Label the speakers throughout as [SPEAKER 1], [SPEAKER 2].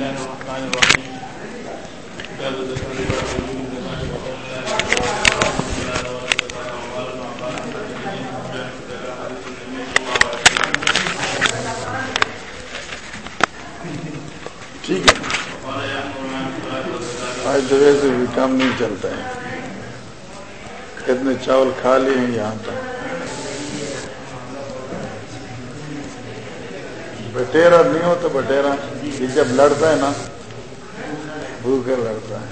[SPEAKER 1] الله الرحمن الرحيم كتاب
[SPEAKER 2] ٹھیک ہے آج تو ویسے بھی کام نہیں چلتا ہے۔ اتنے چاول کھا لیے ہیں یہاں تک۔ بٹیرا نہیں ہوتا، بٹیرا۔ یہ جب لڑتا ہے نا بھوکے لڑتا ہے۔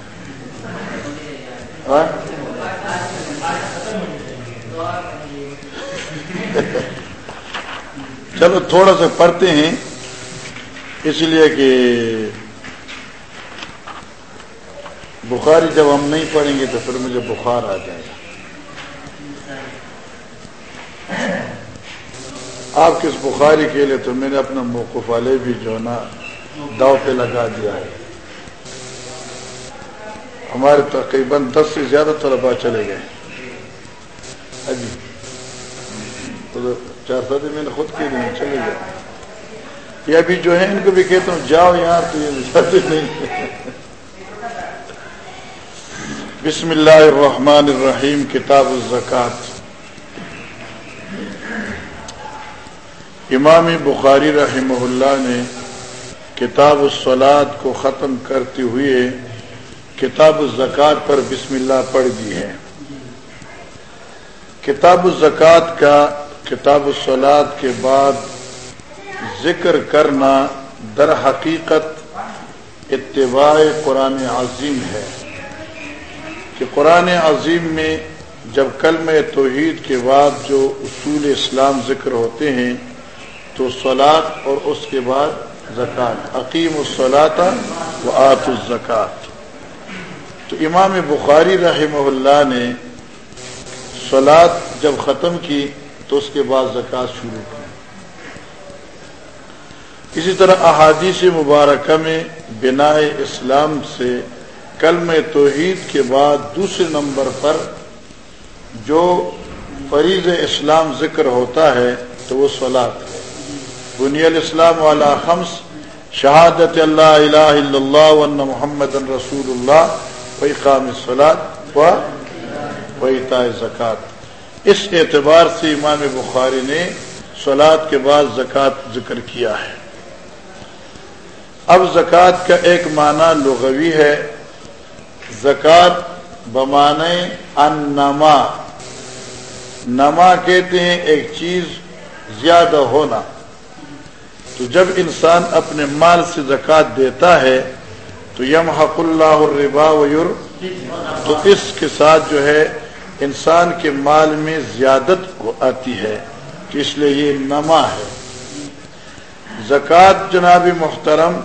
[SPEAKER 2] چلو تھوڑا سا پڑھتے ہیں۔ اس لیے کہ بخاری جب ہم نہیں پڑھیں گے تو پھر مجھے بخار آ جائے گا۔ آپ کس بخاری کے لیے؟ تو میں نے اپنا موقف والے بھی جو نا داؤ پہ لگا دیا ہے۔ ہمارے تقریباً دس سے زیادہ طلبا چلے گئے۔ ابھی تو چار سات میں نے خود کے لیے چلے گئے۔ یہ ابھی جو ہے ان کو بھی کہتا ہوں، جاؤ یہاں تو یہ جاتے نہیں۔ بسم اللہ الرحمن الرحیم، کتاب الزکات امام بخاری رحمہ اللہ نے کتاب الصلاد کو ختم کرتے ہوئے کتاب الزکات پر بسم اللہ پڑھ دی ہے۔ کتاب الزکات کا کتاب الصلاد کے بعد ذکر کرنا در حقیقت اتباع قرآن عظیم ہے۔ کہ قرآن عظیم میں جب کلم توحید کے بعد جو اصول اسلام ذکر ہوتے ہیں تو سلاد اور اس کے بعد زکوٰۃ عقیم الصلاط و آت الزکات۔ تو امام بخاری رحمہ اللہ نے سلاد جب ختم کی تو اس کے بعد زکوٰۃ شروع کی۔ اسی طرح احادیث مبارکہ میں بنا اسلام سے کلم توحید کے بعد دوسرے نمبر پر جو فریض اسلام ذکر ہوتا ہے تو وہ سلاد بنی الاسلام والا خمس شہادت اللہ الہ الا اللہ ون محمد رسول اللہ وقام سلاد و ویتا زکوٰۃ اس اعتبار سے امام بخاری نے سلاد کے بعد زکوٰۃ ذکر کیا ہے۔ اب زکوٰۃ کا ایک معنی لغوی ہے۔ زکوٰۃ بمانے ان نما نما کہتے ہیں ایک چیز زیادہ ہونا۔ تو جب انسان اپنے مال سے زکوٰۃ دیتا ہے، تو یم حق اللہ الربا ویر تو اس کے ساتھ جو ہے، انسان کے مال میں زیادت آتی ہے، تو اس لیے یہ نما ہے۔ زکوٰۃ جناب محترم،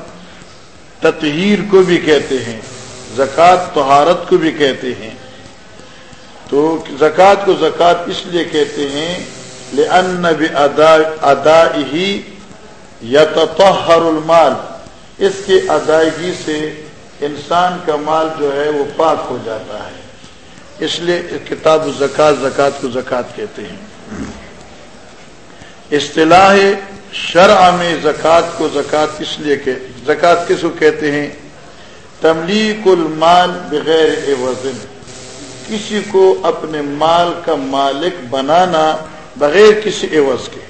[SPEAKER 2] تطہیر کو بھی کہتے ہیں، زکوٰۃ طہارت کو بھی کہتے ہیں۔ تو زکوٰۃ کو زکوٰۃ اس لیے کہتے ہیں، لأن ہی یا تطہر المال، اس کی ادائیگی سے انسان کا مال جو ہے وہ پاک ہو جاتا ہے۔ اس لیے کتاب زکوٰۃ زکوٰۃ کو زکوٰۃ کہتے ہیں۔ اصطلاح شرع میں زکوٰۃ کو زکوٰۃ اس لیے کہ زکوٰۃ کس کو کہتے ہیں؟ تملیک المال بغیر وزن۔ کسی کو اپنے مال کا مالک بنانا بغیر کسی عوض کے۔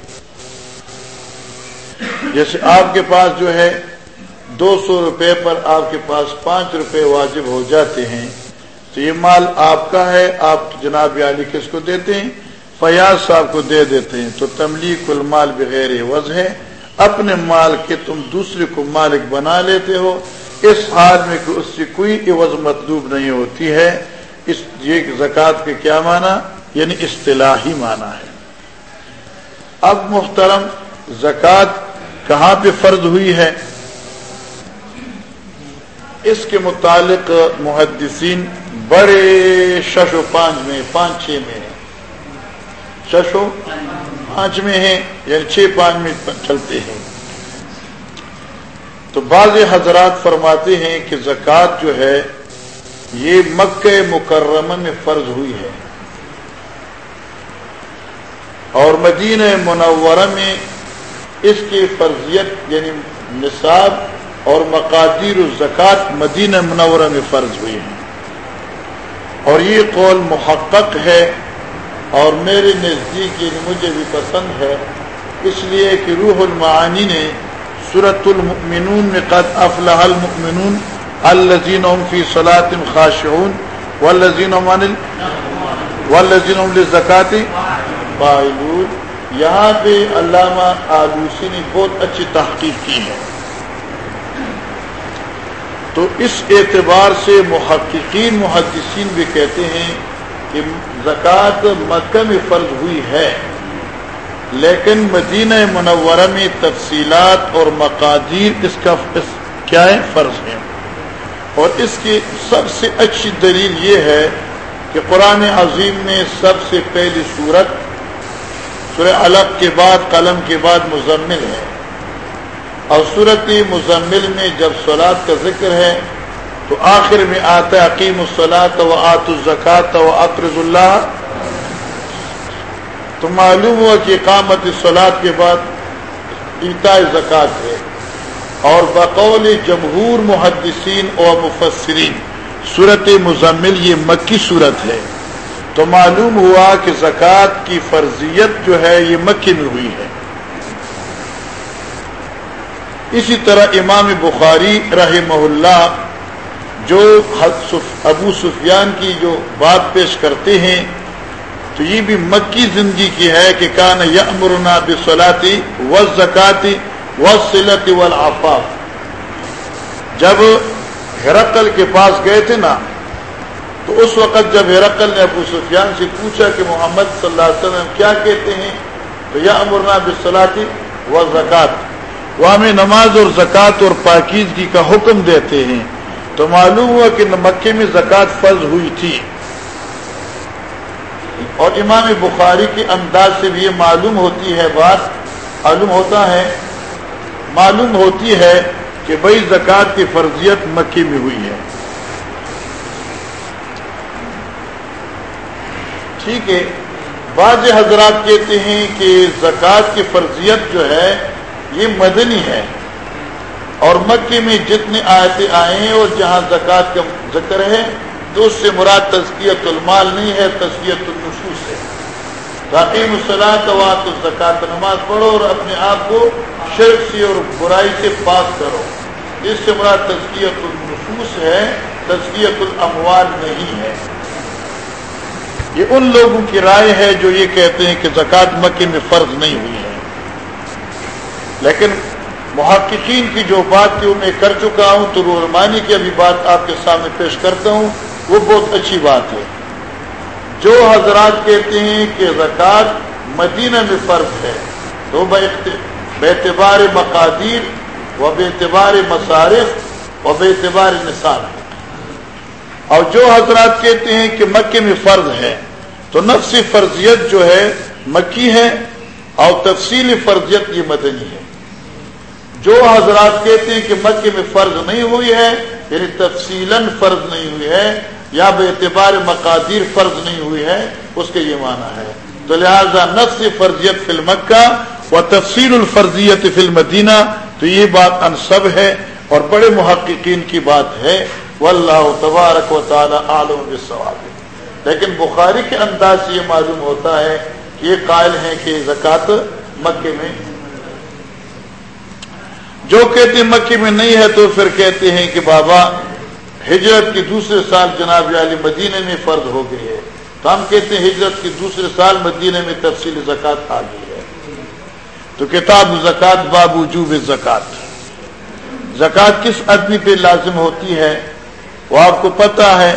[SPEAKER 2] جیسے آپ کے پاس جو ہے دو سو روپے پر آپ کے پاس پانچ روپے واجب ہو جاتے ہیں، تو یہ مال آپ کا ہے، آپ جناب علی کس کو دیتے ہیں؟ فیاض صاحب کو دے دیتے ہیں۔ تو تملیغ المال بغیر وز ہے۔ اپنے مال کے تم دوسرے کو مالک بنا لیتے ہو۔ اس حال میں کہ اس سے کوئی عوض مطلوب نہیں ہوتی ہے۔ اس یہ زکوٰۃ کے کیا معنی؟ یعنی اصطلاحی معنی ہے۔ اب محترم، زکوٰۃ کہاں پہ فرض ہوئی ہے؟ اس کے متعلق محدثین بڑے شش و پانچ میں، پانچ چھ میں شش و پانچ میں ہیں یعنی چھ پانچ میں چلتے ہیں۔ تو بعض حضرات فرماتے ہیں کہ زکوٰۃ جو ہے، یہ مکہ مکرمہ میں فرض ہوئی ہے۔ اور مدینہ منورہ میں اس کی فرضیت یعنی نصاب اور مقادیر الزکات مدینہ منورہ میں فرض ہوئی ہیں۔ اور یہ قول محقق ہے اور میرے نزدیک یہ مجھے بھی پسند ہے۔ اس لیے کہ روح المعانی نے سورت المؤمنون میں قد افلح المؤمنون الذين هم في خاشعون والذين هم عن والذين یہاں پہ علامہ آلوسی نے بہت اچھی تحقیق کی ہے۔ تو اس اعتبار سے محققین، محدثین بھی کہتے ہیں کہ زکوٰۃ مکہ میں فرض ہوئی ہے، لیکن مدینہ منورہ میں تفصیلات اور مقادیر اس کا کیا ہے؟ فرض ہے اور اس کی سب سے اچھی دلیل یہ ہے کہ قرآن عظیم میں سب سے پہلی صورت سورہ الگ کے بعد، قلم کے بعد مزمل ہے۔ اور صورت مزمل میں جب سولاد کا ذکر ہے، تو آخر میں آتا عقیم الصلاۃ و آت الزکات و اقرض اللہ۔ تو معلوم ہوا کہ اقامت سولاد کے بعد ایتا زکوٰۃ ہے۔ اور بقول جمہور محدثین اور مفسرین صورت مزمل یہ مکی صورت ہے۔ تو معلوم ہوا کہ زکوٰۃ کی فرضیت جو ہے یہ مکی میں ہوئی ہے۔ اسی طرح امام بخاری رحمہ اللہ جو ابو سفیان کی جو بات پیش کرتے ہیں، تو یہ بھی مکی زندگی کی ہے کہ کان یا امرنا بسلاتی و زکاتی وسلت والعفاف۔ جب ہرقل کے پاس گئے تھے نا تو اس وقت جب ہرقل نے ابو سفیان سے پوچھا کہ محمد صلی اللہ علیہ وسلم کیا کہتے ہیں، تو یا امرنا بسلاتی و زکات وہ ہمیں نماز اور زکوٰۃ اور پاکیزگی کا حکم دیتے ہیں۔ تو معلوم ہوا کہ مکے میں زکوٰۃ فرض ہوئی تھی۔ اور امام بخاری کے انداز سے بھی یہ معلوم ہوتی ہے بات، معلوم ہوتا ہے، معلوم ہوتی ہے کہ بھائی زکوٰۃ کی فرضیت مکی میں ہوئی ہے۔ ٹھیک ہے، بعض حضرات کہتے ہیں کہ زکوٰۃ کی فرضیت جو ہے، یہ مدنی ہے۔ اور مکے میں جتنے آیتیں آئے ہیں اور جہاں زکوٰۃ کا ذکر ہے، تو اس سے مراد تزکیت المال نہیں ہے تزکیت النفوس ہے۔ باقی مسلح تو زکوٰۃ نماز پڑھو اور اپنے آپ کو شرک سے اور برائی سے پاک کرو۔ اس سے مراد تزکیت النفوس ہے تزکیت الاموال نہیں ہے۔ یہ ان لوگوں کی رائے ہے جو یہ کہتے ہیں کہ زکوٰۃ مکے میں فرض نہیں ہوئی ہے۔ لیکن محققین کی جو بات کی وہ میں کر چکا ہوں، تو رحمانی کی ابھی بات آپ کے سامنے پیش کرتا ہوں، وہ بہت اچھی بات ہے۔ جو حضرات کہتے ہیں کہ زکوٰۃ مدینہ میں فرض ہے، تو بے اعتبار مقادیر و بے اعتبار مصارف و بے اعتبار نصاب۔ اور جو حضرات کہتے ہیں کہ مکے میں فرض ہے، تو نفس فرضیت جو ہے مکی ہے اور تفصیلی فرضیت یہ مدنی ہے۔ جو حضرات کہتے ہیں کہ مکے میں فرض نہیں ہوئی ہے یعنی تفصیل فرض نہیں ہوئی ہے، یا بے اعتبار مقادیر فرض نہیں ہوئی ہے، اس کا یہ معنی ہے۔ تو لہذا نفس فرضیت فی المکہ و تفصیل الفرضیت فی المدینہ، تو یہ بات انصب ہے اور بڑے محققین کی بات ہے۔ واللہ تبارک و تعالی عالم بالصواب. لیکن بخاری کے انداز سے یہ معلوم ہوتا ہے کہ یہ قائل ہیں کہ زکوٰۃ مکے میں جو کہتے ہیں مکے میں نہیں ہے تو پھر کہتے ہیں کہ بابا ہجرت کے دوسرے سال جناب علی مدینے میں فرض ہو گئی ہے تو ہم کہتے ہیں ہجرت کے دوسرے سال مدینے میں تفصیل زکوٰۃ آ گئی ہے۔ تو کتاب زکوٰۃ باب وجوب زکوٰۃ زکوٰۃ کس آدمی پہ لازم ہوتی ہے؟ وہ آپ کو پتا ہے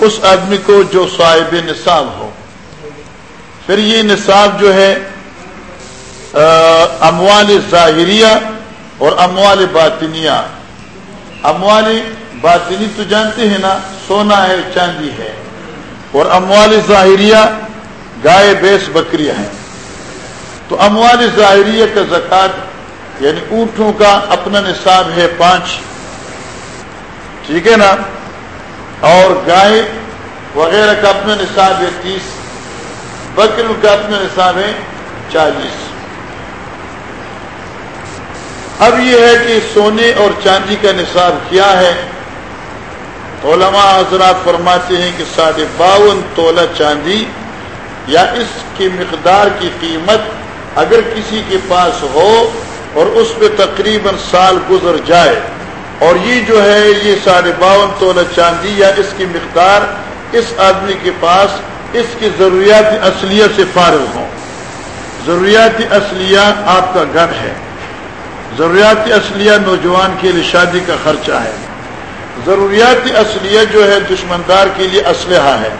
[SPEAKER 2] اس آدمی کو جو صاحب نصاب ہو۔ پھر یہ نصاب جو ہے اموال ظاہریہ اور اموال باطنیہ۔ اموال باطنی تو جانتے ہیں نا، سونا ہے، چاندی ہے۔ اور اموال ظاہریہ گائے بیس بکریاں ہیں۔ تو اموال ظاہریہ کا زکوٰۃ یعنی اونٹوں کا اپنا نصاب ہے پانچ۔ ٹھیک ہے نا؟ اور گائے وغیرہ کا اپنا نصاب ہے تیس، بکریوں کا اپنا نصاب ہے چالیس۔ اب یہ ہے کہ سونے اور چاندی کا نصاب کیا ہے؟ علماء حضرات فرماتے ہیں کہ ساڑھے باون تولہ چاندی یا اس کی مقدار کی قیمت اگر کسی کے پاس ہو اور اس پہ تقریباً سال گزر جائے اور یہ جو ہے یہ ساڑھے باون تولہ چاندی یا اس کی مقدار اس آدمی کے پاس اس کی ضروریات اصلیہ سے فارغ ہوں۔ ضروریات اصلیہ آپ کا گھر ہے۔ ضروریات اصلیہ نوجوان کے لیے شادی کا خرچہ ہے۔ ضروریات اصلیہ جو ہے دشمندار کے لیے اسلحہ ہے۔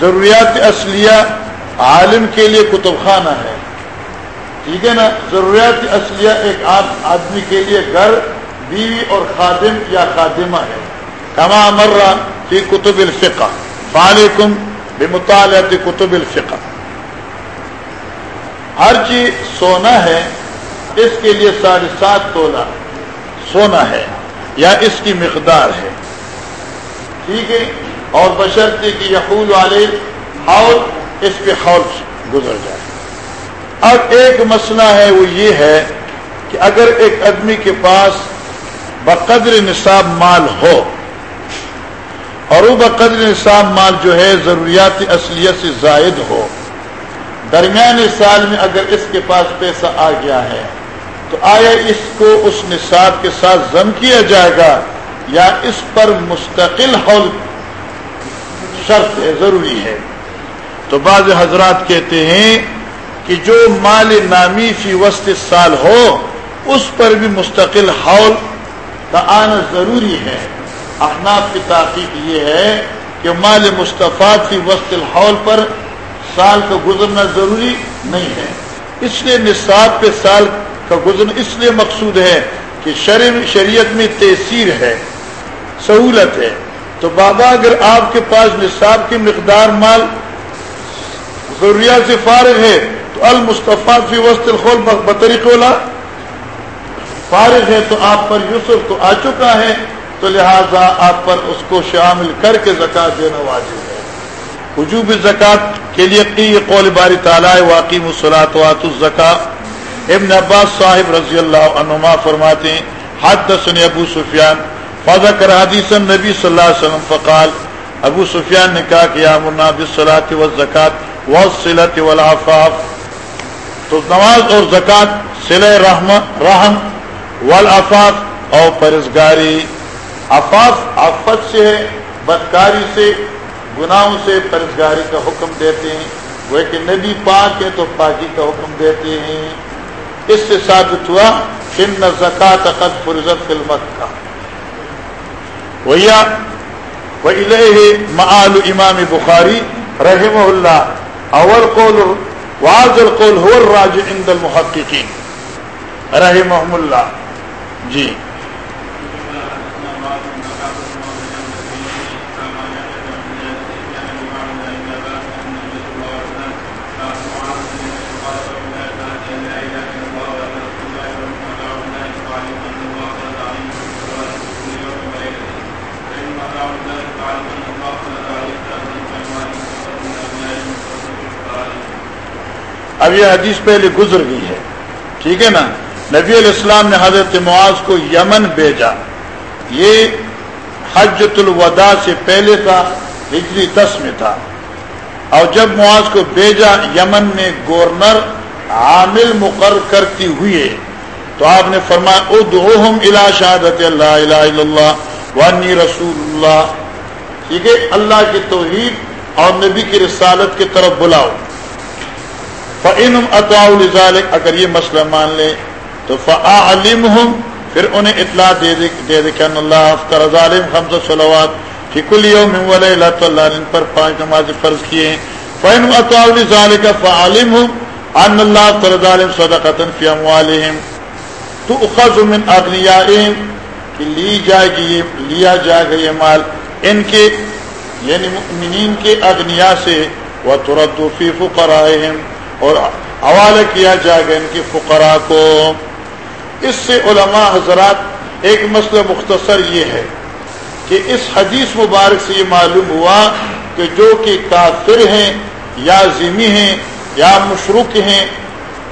[SPEAKER 2] ضروریات اصلیہ عالم کے لیے کتب خانہ ہے۔ ٹھیک ہے نا؟ ضروریات اصلیہ ایک آدمی کے لیے گھر بیوی اور خادم یا خادمہ ہے. کما مرہ فی کتب الفقہ. فالکم بے مطالعہ کتب الفقہ. ہر چیز سونا ہے، اس کے لیے ساڑھے سات تولہ سونا ہے، یا اس کی مقدار ہے. ٹھیک ہے؟ اور بشرطے کی یقول والے اور اس پہ حول گزر جائے. اب ایک مسئلہ ہے، وہ یہ ہے کہ اگر ایک آدمی کے پاس بقدر نصاب مال ہو۔ اور وہ بقدر نصاب مال جو ہے ضروریات اصلیت سے زائد ہو۔ درمیان سال میں اگر اس کے پاس پیسہ آ گیا ہے، تو آیا اس کو اس نصاب کے ساتھ ضم کیا جائے گا یا اس پر مستقل حول شرط ہے، ضروری ہے؟ تو بعض حضرات کہتے ہیں کہ جو مال نامی فی وسط سال ہو، اس پر بھی مستقل حول کا آنا ضروری ہے۔ احناف کی تحقیق یہ ہے کہ مال مصطفیٰ فی وسط الحول پر سال کا گزرنا ضروری نہیں ہے۔ اس لیے نصاب پہ سال کا گزر اس لیے مقصود ہے کہ شریعت میں تیسیر ہے، سہولت ہے۔ تو بابا اگر آپ کے پاس نصاب کی مقدار مال ضروریات سے فارغ ہے تو المصطفیٰ فی وسط الخول بطریق فارغ ہے تو آپ پر یوسف تو آ چکا ہے، تو لہذا آپ پر اس کو شامل کر کے زکات دینا واجب ہے۔ وجوب زکات کے لیے یہ قول باری تعالیٰ واقعی مسلاط وات الزکا ابن عباس صاحب رضی اللہ عنما فرماتے ہیں حدثني ابو سفیان فذكر حدیث النبی صلی اللہ علیہ وسلم، فقال، ابو سفیان نے کہا کہ امرنا بالصلاه والزکات والصلاه والعفاف۔ تو نماز اور زکات صلہ رحم رحم والعفاف اور پرزگاری عفاف عفت سے ہے، بدکاری سے، گناہوں سے پرزگاری کا حکم دیتے ہیں۔ وہ کہ نبی پاک ہے تو پاکی کا حکم دیتے ہیں۔ اس سے ثابت ہوا ان زکات قد فرضت فلمت کا ویا معال امام بخاری رحم اللہ۔ اول قول واض القول هو الراج عند المحققین۔ رحمهم اللہ۔ جی۔ اب یہ حدیث پہلے گزر گئی ہے۔ ٹھیک ہے نا؟ نبی علیہ السلام نے حضرت معاذ کو یمن بھیجا۔ یہ حجت الوداع سے پہلے تھا ہجری دس میں تھا۔ اور جب معاذ کو بھیجا یمن میں گورنر عامل مقرر کرتی ہوئے تو آپ نے فرمایا، ادعوہم الى شہادت اللہ الہ الا اللہ وانی رسول اللہ۔ ٹھیک ہے؟ اللہ کی توحید اور نبی کی رسالت کی طرف بلاؤ۔ فعن اطاء الزالک اگر یہ مسئلہ مان لے تو فعلم ہوں پھر انہیں اطلاع دے دے دے دے کہ اللہ افطر ظالم خمس صلوات فی کل یوم ولیلۃ اللہ ان پر پانچ نماز فرض کیے ہیں۔ فعن اطاء الزالک فعلم ہوں ان اللہ افطر ظالم صدقۃ فی اموالہم تؤخذ من اغنیائہم کہ لی جائے گی یہ لیا جائے گا یہ مال۔ ان کے یعنی مؤمنین کے اغنیا سے وترد فی فقرائہم اور حوالہ کیا جائے گا ان کے فقراء کو۔ اس سے علماء حضرات ایک مسئلہ مختصر یہ ہے کہ اس حدیث مبارک سے یہ معلوم ہوا کہ جو کہ کافر ہیں یا ذمی ہیں یا مشرق ہیں،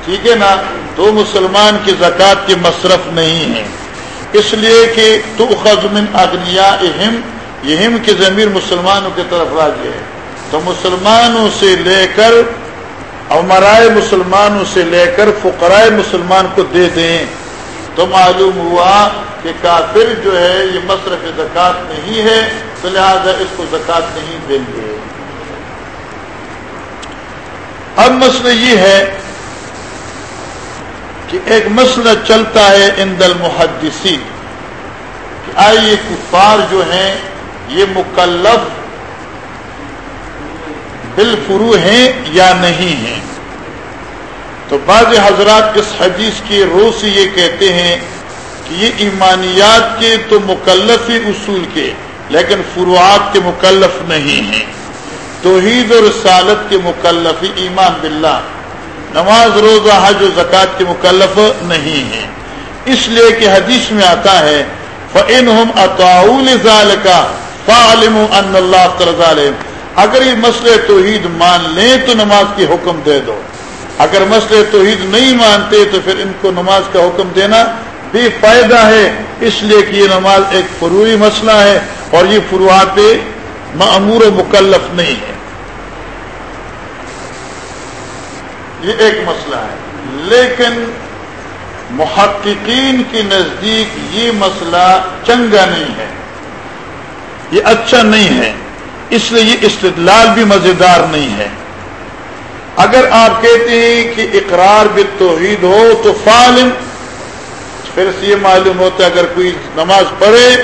[SPEAKER 2] ٹھیک ہے نا؟ تو مسلمان کی زکوٰۃ کی مصرف نہیں ہے اس لیے کہ تو خزمن اگنیا اہم یہ کی ضمیر مسلمانوں کی طرف راجی ہے۔ تو مسلمانوں سے لے کر عمرائے مسلمانوں سے لے کر فقرائے مسلمان کو دے دیں۔ تو معلوم ہوا کہ کافر جو ہے یہ مصرف زکوٰۃ نہیں ہے، تو لہٰذا اس کو زکوٰۃ نہیں دیں گے۔ اب مسئلہ یہ ہے کہ ایک مسئلہ چلتا ہے ان دل محدثی کہ آئیے کفار جو ہیں، یہ مکلف بالفرو ہیں یا نہیں ہیں۔ تو بعض حضرات اس حدیث کی روح سے یہ کہتے ہیں کہ یہ ایمانیات کے تو مکلف ہی اصول کے، لیکن فروعات کے مکلف نہیں ہیں۔ توحید اور رسالت کے مکلف ایمان باللہ۔ نماز، روزہ، حج و زکوٰۃ کے مکلف نہیں ہیں۔ اس لیے کہ حدیث میں آتا ہے فن ہم اطاول کا فعلم ان اللہ اگر یہ مسئلہ توحید مان لیں تو نماز کی حکم دے دو۔ اگر مسئلہ توحید نہیں مانتے تو پھر ان کو نماز کا حکم دینا بے فائدہ ہے، اس لیے کہ یہ نماز ایک فروئی مسئلہ ہے اور یہ فروعات معمور و مکلف نہیں ہے۔ یہ ایک مسئلہ ہے۔ لیکن محققین کے نزدیک یہ مسئلہ چنگا نہیں ہے۔ یہ اچھا نہیں ہے۔ اس لیے یہ استدلال بھی مزیدار نہیں ہے۔ اگر آپ کہتے ہیں کہ اقرار بالتوحید ہو تو فالم پھر سے یہ معلوم ہوتا ہے اگر کوئی نماز پڑھے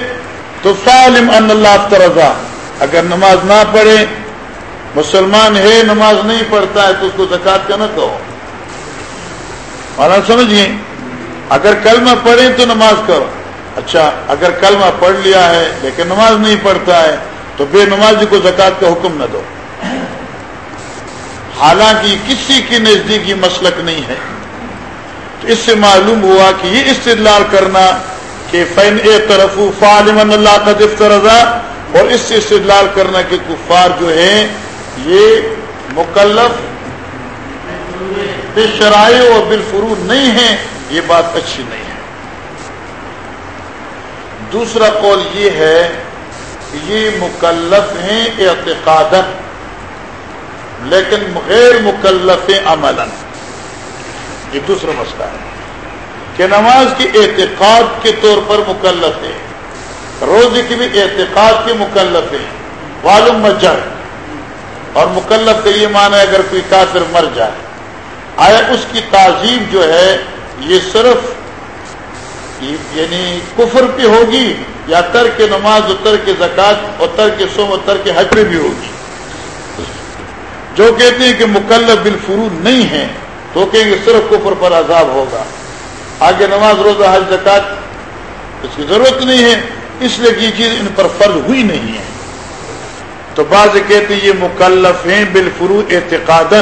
[SPEAKER 2] تو فالم ان اللہ رضا اگر نماز نہ پڑھے، مسلمان ہے، نماز نہیں پڑھتا ہے تو اس کو زکات کا نہ کہو۔ سمجھیے، اگر کلمہ پڑھیں تو نماز کرو۔ اچھا اگر کلمہ پڑھ لیا ہے لیکن نماز نہیں پڑھتا ہے تو بے نمازی کو زکات کا حکم نہ دو۔ حالانکہ کسی کے نزدیک یہ مسلک نہیں ہے۔ تو اس سے معلوم ہوا کہ یہ استدلال کرنا کہ فین اے طرف اللہ کا رضا اور اس سے استدلال کرنا کہ کفار جو ہیں، یہ مکلف شرائع اور بالفرو نہیں ہے یہ بات اچھی نہیں ہے۔ دوسرا قول یہ ہے کہ یہ مکلف ہیں اعتقاد لیکن غیر مکلف عمل یہ دوسرا مسئلہ ہے کہ نماز کی اعتقاد کے طور پر مکلف ہے، روزے کی بھی اعتقاد کے مکلف ہے والم مجر اور مکلف کا یہ مانا ہے اگر کوئی کافر مر جائے، آیا اس کی تعظیم جو ہے یہ صرف یعنی کفر پہ ہوگی یا تر کے نماز اور تر کے زکات اور تر کے سوم اور تر کے حج پہ بھی ہوگی؟ جو کہتے ہیں کہ مکلف بالفرو نہیں ہے تو کہیں گے صرف کفر پر عذاب ہوگا۔ آگے نماز، روزہ، حج زکات اس کی ضرورت نہیں ہے، اس لیے یہ چیز ان پر فرض ہوئی نہیں ہے۔ تو بعض کہتے یہ مکلف ہیں بالفرو اعتقاد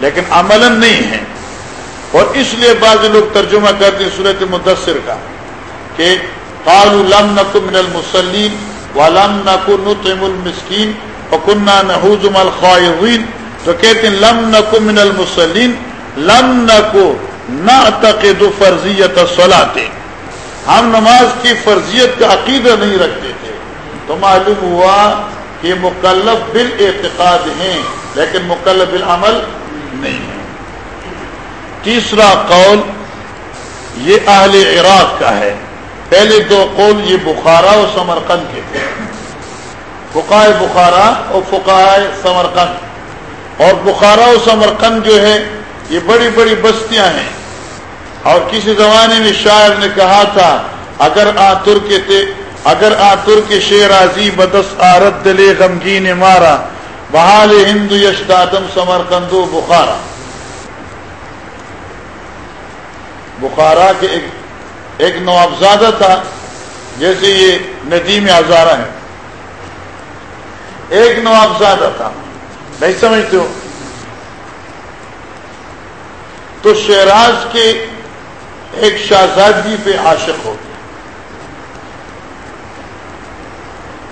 [SPEAKER 2] لیکن عمل نہیں ہے اور اس لیے بعض لوگ ترجمہ کرتے ہیں صورت مدثر کا کہ قالوا لم نكن من ولم نكن نطعم المسكين وكنا نعوذ تو کہتے ہیں، لم نكن من المسلمين لم نكن نعتقد فرضیت الصلاه ہم نماز کی فرضیت کا عقیدہ نہیں رکھتے تھے۔ تو معلوم ہوا یہ مکلف بال اعتقاد ہیں، لیکن مکلف بالعمل نہیں ہے تیسرا قول، یہ اہل عراق کا ہے۔ پہلے دو قول، یہ بخارا اور سمرقند کے۔ تھے فقائے بخارا اور فقائے سمرقند۔ اور بخارا اور سمرقند جو ہے، یہ بڑی بڑی بستیاں ہیں۔ اور کسی زمانے میں شاعر نے کہا تھا، اگر آ ترک اگر آتر کے شیر آزی بدس آرت دلے غمگین مارا، بحال ہندو یش دادم سمر کندو بخارا۔ بخارا کے ایک ایک نوابزادہ تھا، جیسے یہ ندیم ہزارہ ہے۔ ایک نوابزادہ تھا۔ نہیں سمجھتے ہو۔ تو شہراز کے ایک شہزادگی پہ عاشق ہو گیا۔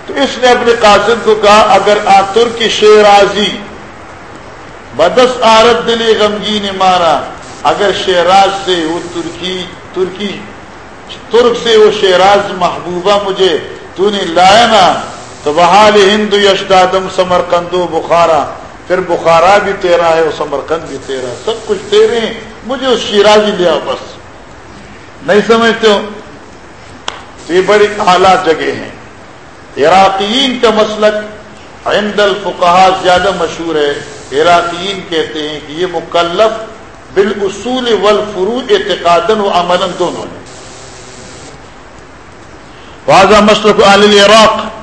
[SPEAKER 2] تو اس نے اپنے قاصد کو کہا، اگر آتر کی شیرازی بدس آرت دلی غمگی نے مارا، اگر شہراز سے وہ ترکی ترکی، ترک سے وہ شہراز محبوبہ مجھے تو نے لایا نا تو بحال ہند یشدادم سمر بخارا، پھر بخارا بھی تیرا ہے وہ سمرکند بھی تیرا سب کچھ تیرے ہیں، مجھے اس شیراز لیا بس۔ نہیں سمجھتے ہو؟ یہ بڑی اعلیٰ جگہ ہیں۔ عراقیین کا مسلک عند الفقہ زیادہ مشہور ہے۔ عراقیین کہتے ہیں کہ یہ مکلف بالاصول والفروع اعتقادن و عمل دونوں نے واضح مسلک عال العراق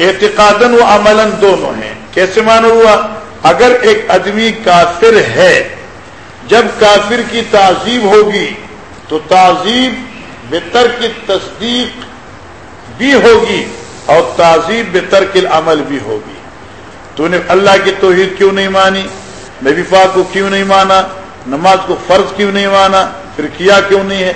[SPEAKER 2] اعتقادن و عمل دونوں ہیں۔ کیسے مانا ہوا؟ اگر ایک آدمی کافر ہے، جب کافر کی تعظیم ہوگی، تو تعظیم بتر کی تصدیق بھی ہوگی اور تعظیم بتر کے عمل بھی ہوگی۔ تو نے اللہ کی توحید کیوں نہیں مانی؟ نبی پاک کو کیوں نہیں مانا؟ نماز کو فرض کیوں نہیں مانا؟ پھر کیا کیوں نہیں ہے؟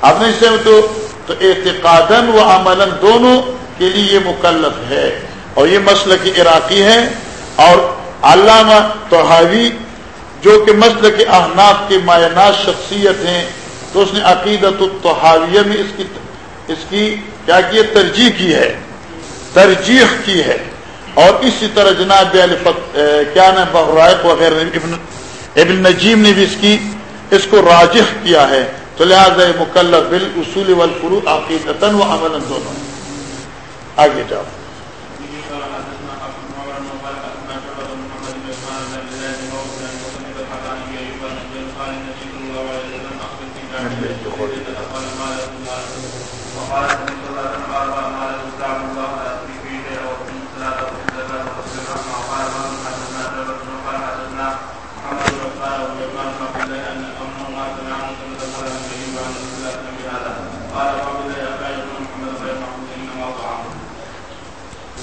[SPEAKER 2] اپنے سے تو تو اعتقادن و عمل دونوں کے لیے مکلف ہے اور یہ مسئلہ کی عراقی ہے اور علامہ توحاوی جو کہ مسئلہ کے احناف کے مایانات شخصیت ہیں، تو اس نے عقیدت التحاویہ میں اس کی اس کی کیا کی ترجیح کی ہے، ترجیح کی ہے۔ اور اسی طرح جناب کیا نام بحرائق وغیرہ ابن ابن نجیم نے بھی اس کی، اس کو راجح کیا ہے۔ تو لہٰذا مکلف بال اصول والفرو و عمل دونوں۔ آگے جاؤ۔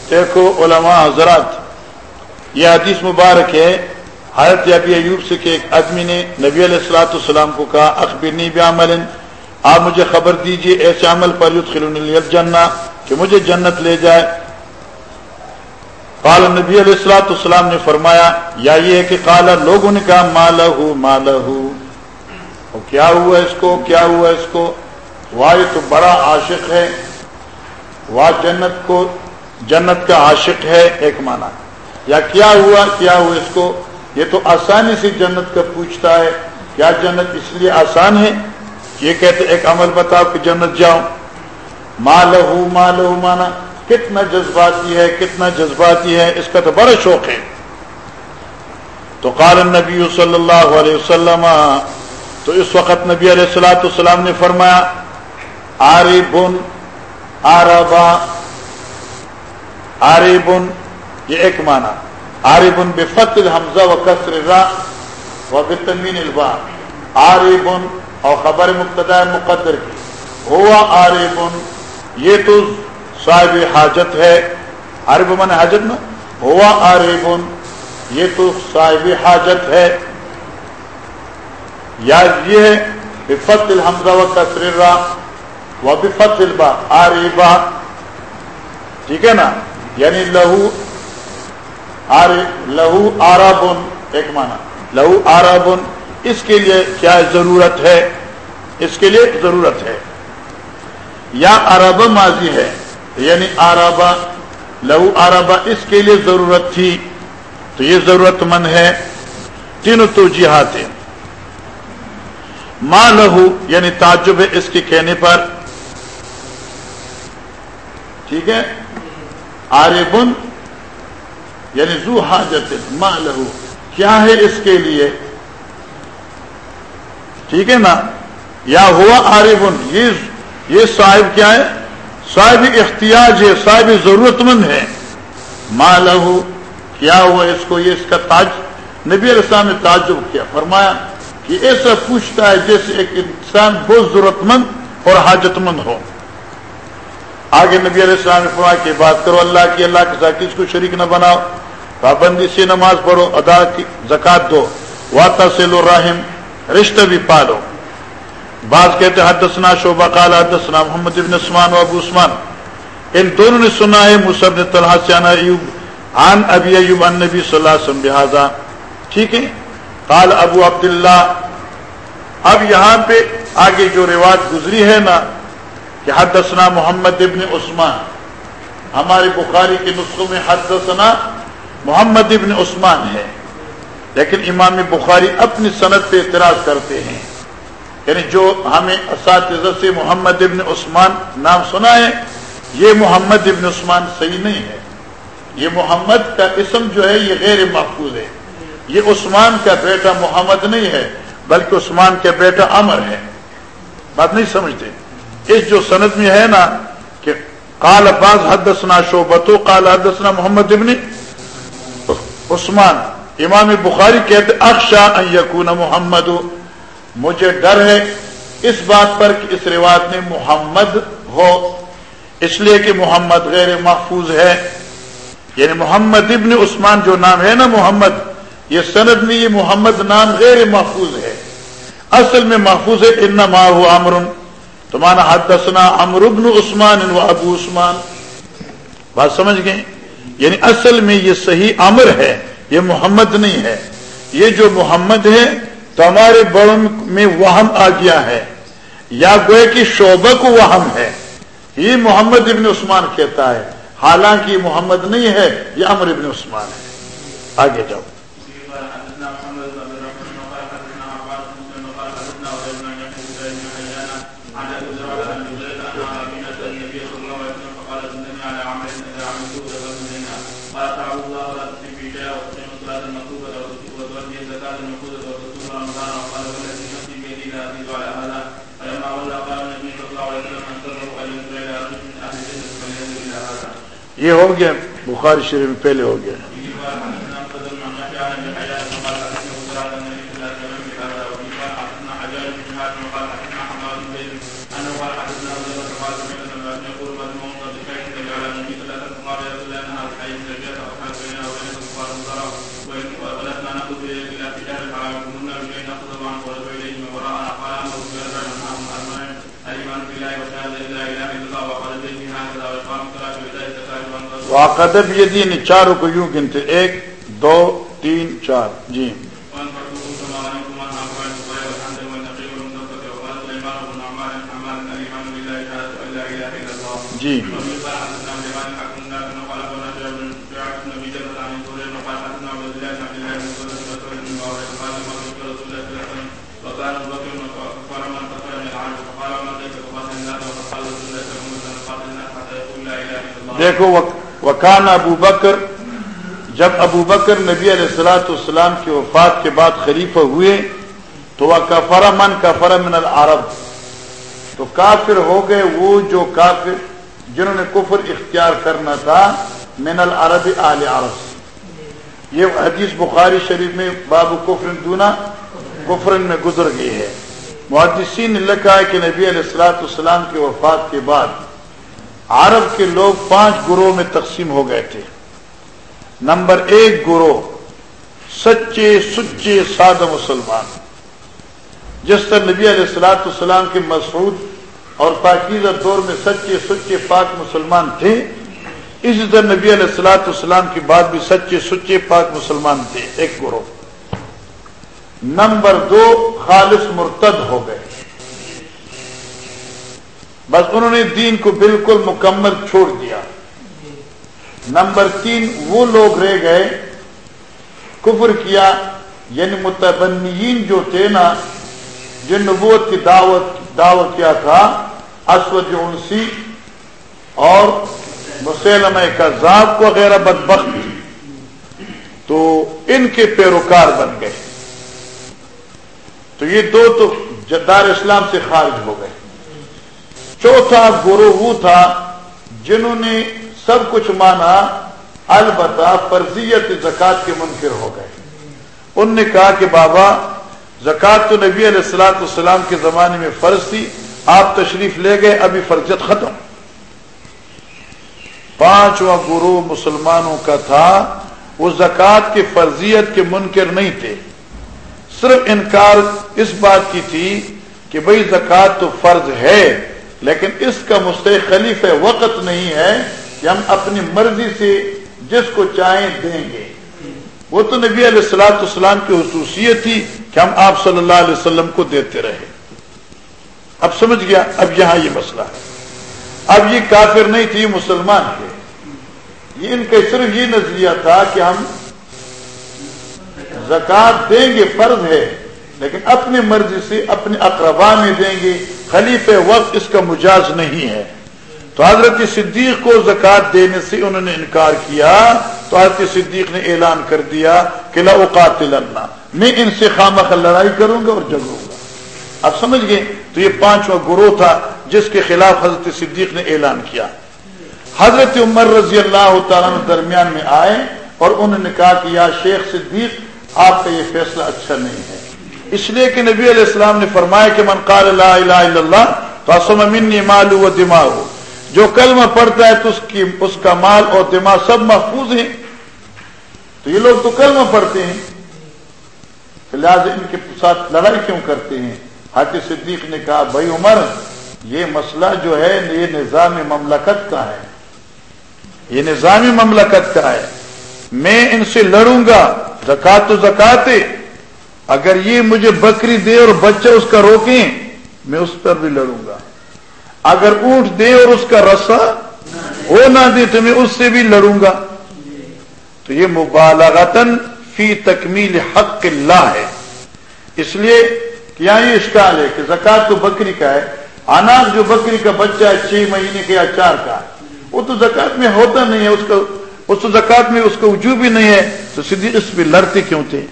[SPEAKER 2] دیکھو علماء حضرات، یہ حدیث مبارک ہے، حضرت ابی ایوب سے کہ ایک آدمی نے نبی علیہ السلاۃ السلام کو کہا، اخبرنی بعمل آپ مجھے خبر دیجیے، ایسے عمل پر یدخلنی الجنہ کہ مجھے جنت لے جائے۔ قال نبی علیہ السلاۃ السلام نے فرمایا، یا یہ ہے کہ قال، لوگوں نے کہا مالہ مالہ کیا ہوا اس کو، کیا ہوا اس کو؟ واہ تو بڑا عاشق ہے۔ واہ، جنت کو جنت کا عاشق ہے ایک معنی۔ یا کیا ہوا کیا ہوا اس کو؟ یہ تو آسانی سے جنت کا پوچھتا ہے۔ کیا جنت اس لیے آسان ہے؟ یہ کہتے ایک عمل بتاؤ کہ جنت جاؤ ماں لہو ماں لہو مانا کتنا جذباتی ہے، کتنا جذباتی ہے۔ اس کا تو بڑا شوق ہے۔ تو قال نبی صلی اللہ علیہ وسلم، تو اس وقت نبی علیہ السلاۃ السلام نے فرمایا آری بن آربا آریبن یہ ایک معنی آریبن بے فتل حمزہ و کسر را و بتمین البا آریبن اور خبر مقتدا مقدر کی۔ ہوا آریبن یہ تو صاحب حاجت ہے۔ عرب من حاجت نا؟ ہوا آریبن یہ تو صاحب حاجت ہے۔ یا یہ ہے بفت الحمزہ و کسر را و بفت البا آریبا ٹھیک ہے نا؟ یعنی لہو آر لہو آرابن ایک معنی۔ لہو آرابن اس کے لیے کیا ضرورت ہے؟ اس کے لیے ضرورت ہے۔ یا عرب ماضی ہے یعنی آرابا لہو آرابا اس کے لیے ضرورت تھی۔ تو یہ ضرورت مند ہے۔ تینوں تو جہاد ماں لہو یعنی تعجب ہے اس کے کہنے پر۔ ٹھیک ہے؟ آربن یعنی زو حاجت ماں لہو کیا ہے اس کے لیے؟ ٹھیک ہے نا؟ یا ہوا آربن یہ یہ صاحب کیا ہے؟ صاحب احتیاج ہے، صاحب ضرورت مند ہے۔ ماں لہو کیا ہوا اس کو؟ یہ اس کا تاج، نبی علیہ السلام نے تعجب کیا، فرمایا کہ ایسا پوچھتا ہے جیسے ایک انسان بہت ضرورت مند اور حاجت مند ہو۔ آگے نبی علیہ السلام نے فرمایا کہ بات کرو اللہ کی، اللہ کے ساتھ کس کو شریک نہ بناؤ۔ پابندی سے نماز پڑھو، ادا کی زکات دو۔ واتا سے لو رحم رشتہ بھی پالو۔ بعض کہتے حدثنا شعبہ، قال حدثنا محمد ابن عثمان و ابو عثمان۔ ان دونوں نے سنا ہے مصعب نے طلحہ سے عن ایوب، عن ابی ایوب، عن نبی صلی اللہ علیہ وسلم۔ بہذا ٹھیک ہے؟ قال ابو عبداللہ۔ اب یہاں پہ آگے جو روایت گزری ہے نا کہ حدثنا محمد ابن عثمان ہمارے بخاری کے نسخوں میں حدثنا محمد ابن عثمان ہے، لیکن امام بخاری اپنی صنعت پہ اعتراض کرتے ہیں۔ یعنی جو ہمیں اساتذہ سے محمد ابن عثمان نام سنا ہے، یہ محمد ابن عثمان صحیح نہیں ہے۔ یہ محمد کا اسم جو ہے، یہ غیر محفوظ ہے۔ یہ عثمان کا بیٹا محمد نہیں ہے، بلکہ عثمان کا بیٹا امر ہے۔ بات نہیں سمجھتے؟ اس جو سند میں ہے نا کہ کال عباس حدثنا شوبتو کال حدثنا محمد ابن عثمان۔ امام بخاری کہتے اکشا یقون محمد۔ مجھے ڈر ہے اس بات پر کہ اس روایت میں محمد ہو۔ اس لیے کہ محمد غیر محفوظ ہے۔ یعنی محمد ابن عثمان جو نام ہے نا محمد، یہ سند میں یہ محمد نام غیر محفوظ ہے۔ اصل میں محفوظ ہے ان ماہ امر۔ تمہارا حد دسنا امر ابن عثمان و ابو عثمان. بات سمجھ گئے؟ یعنی اصل میں یہ صحیح امر ہے، یہ محمد نہیں ہے۔ یہ جو محمد ہے، تو ہمارے بڑوں میں وہم آ گیا ہے۔ یا گوئے کی شعبہ کو وہم ہے۔ یہ محمد ابن عثمان کہتا ہے۔ حالانکہ محمد نہیں ہے، یہ امر ابن عثمان ہے۔ آگے جاؤ۔ یہ ہو گیا بخاری شریف میں پہلے ہو گیا۔ واقدب یہ دین چاروں کو یوں گنتے ایک دو تین چار جی۔ جی۔ دیکھو وکان ابو بکر، جب ابو بکر نبی علیہ السلاۃ السلام کی وفات کے بعد خلیفہ ہوئے، تو وہ کفر من کفر من العرب، تو کافر ہو گئے وہ جو کافر جنہوں نے کفر اختیار کرنا تھا، من العرب آل عرب۔ یہ حدیث بخاری شریف میں باب کفر دونا کفرن میں گزر گئی ہے۔ محدثین نے لکھا ہے کہ نبی علیہ السلاۃ السلام کی وفات کے بعد عرب کے لوگ پانچ گروہ میں تقسیم ہو گئے تھے۔ نمبر ایک گروہ سچے سچے، سادہ مسلمان۔ جس طرح نبی علیہ السلاۃ السلام کے مسعود اور پاکیزہ دور میں سچے سچے پاک مسلمان تھے، اسی طرح نبی علیہ السلاۃ السلام کے بعد بھی سچے سچے پاک مسلمان تھے۔ ایک گروہ۔ نمبر دو خالص مرتد ہو گئے۔ بس انہوں نے دین کو بالکل مکمل چھوڑ دیا۔ نمبر تین، وہ لوگ رہ گئے، کفر کیا یعنی متبنین جو تھے نا جن نبوت کی دعوت دعوت کیا تھا، اسود انسی اور مسلم کا ذات وغیرہ بدبخت، تو ان کے پیروکار بن گئے۔ تو یہ دو تو جدار اسلام سے خارج ہو گئے۔ چوتھا گروہ وہ تھا جنہوں نے سب کچھ مانا، البتہ فرضیت زکات کے منکر ہو گئے۔ ان نے کہا کہ بابا، زکات تو نبی علیہ السلاۃ السلام کے زمانے میں فرض تھی، آپ تشریف لے گئے، ابھی فرضیت ختم۔ پانچواں گروہ مسلمانوں کا تھا، وہ زکات کی فرضیت کے منکر نہیں تھے۔ صرف انکار اس بات کی تھی کہ بھئی زکات تو فرض ہے۔ لیکن اس کا مستخلیف وقت نہیں ہے کہ ہم اپنی مرضی سے جس کو چاہیں دیں گے۔ وہ تو نبی علیہ السلاۃ السلام کی خصوصیت تھی کہ ہم آپ صلی اللہ علیہ وسلم کو دیتے رہے۔ اب سمجھ گیا؟ اب یہاں یہ مسئلہ ہے۔ اب یہ کافر نہیں تھی مسلمان تھے۔ یہ ان کا صرف یہ نظریہ تھا کہ ہم زکات دیں گے، فرض ہے۔ لیکن اپنی مرضی سے اپنے اقربا میں دیں گے۔ خلیف وقت اس کا مجاز نہیں ہے۔ تو حضرت صدیق کو زکات دینے سے انہوں نے انکار کیا۔ تو حضرت صدیق نے اعلان کر دیا کہ قاتل میں ان سے خامخ لڑائی کروں گا اور جگڑوں گا۔ اب سمجھ گئے؟ تو یہ پانچواں گروہ تھا جس کے خلاف حضرت صدیق نے اعلان کیا۔ حضرت عمر رضی اللہ تعالیٰ درمیان میں آئے اور انہوں نے کہا کہ یا شیخ صدیق، آپ کا یہ فیصلہ اچھا نہیں ہے۔ اس لیے کہ نبی علیہ السلام نے فرمایا کہ من قال لا الہ الا اللہ تو منی مالو و دماغ. جو کلمہ پڑتا ہے تو اس کی اس کا مال اور دماغ سب محفوظ ہیں. تو یہ لوگ تو کلمہ پڑھتے ہیں. لہٰذا ان کے ساتھ لڑائی کیوں کرتے ہیں؟ حاطی صدیق نے کہا، بھائی عمر، یہ مسئلہ جو ہے، یہ نظام مملکت کا ہے۔ یہ نظام مملکت کا ہے۔ میں ان سے لڑوں گا، زکات تو زکات اگر یہ مجھے بکری دے اور بچہ اس کا روکیں، میں اس پر بھی لڑوں گا۔ اگر اونٹ دے اور اس کا رسا وہ نہ دے تو میں اس سے بھی لڑوں گا۔ تو یہ مبالغتن فی تکمیل حق اللہ ہے۔ اس لیے کہ یہاں یہ اشکال ہے کہ زکات تو بکری کا ہے، اناج جو بکری کا بچہ ہے، چھ مہینے کے یا چار کا، وہ تو زکات میں ہوتا نہیں ہے، اس کا، اس زکات میں اس کا وجوب بھی نہیں ہے۔ تو سیدھی اس پہ لڑتے کیوں تھے؟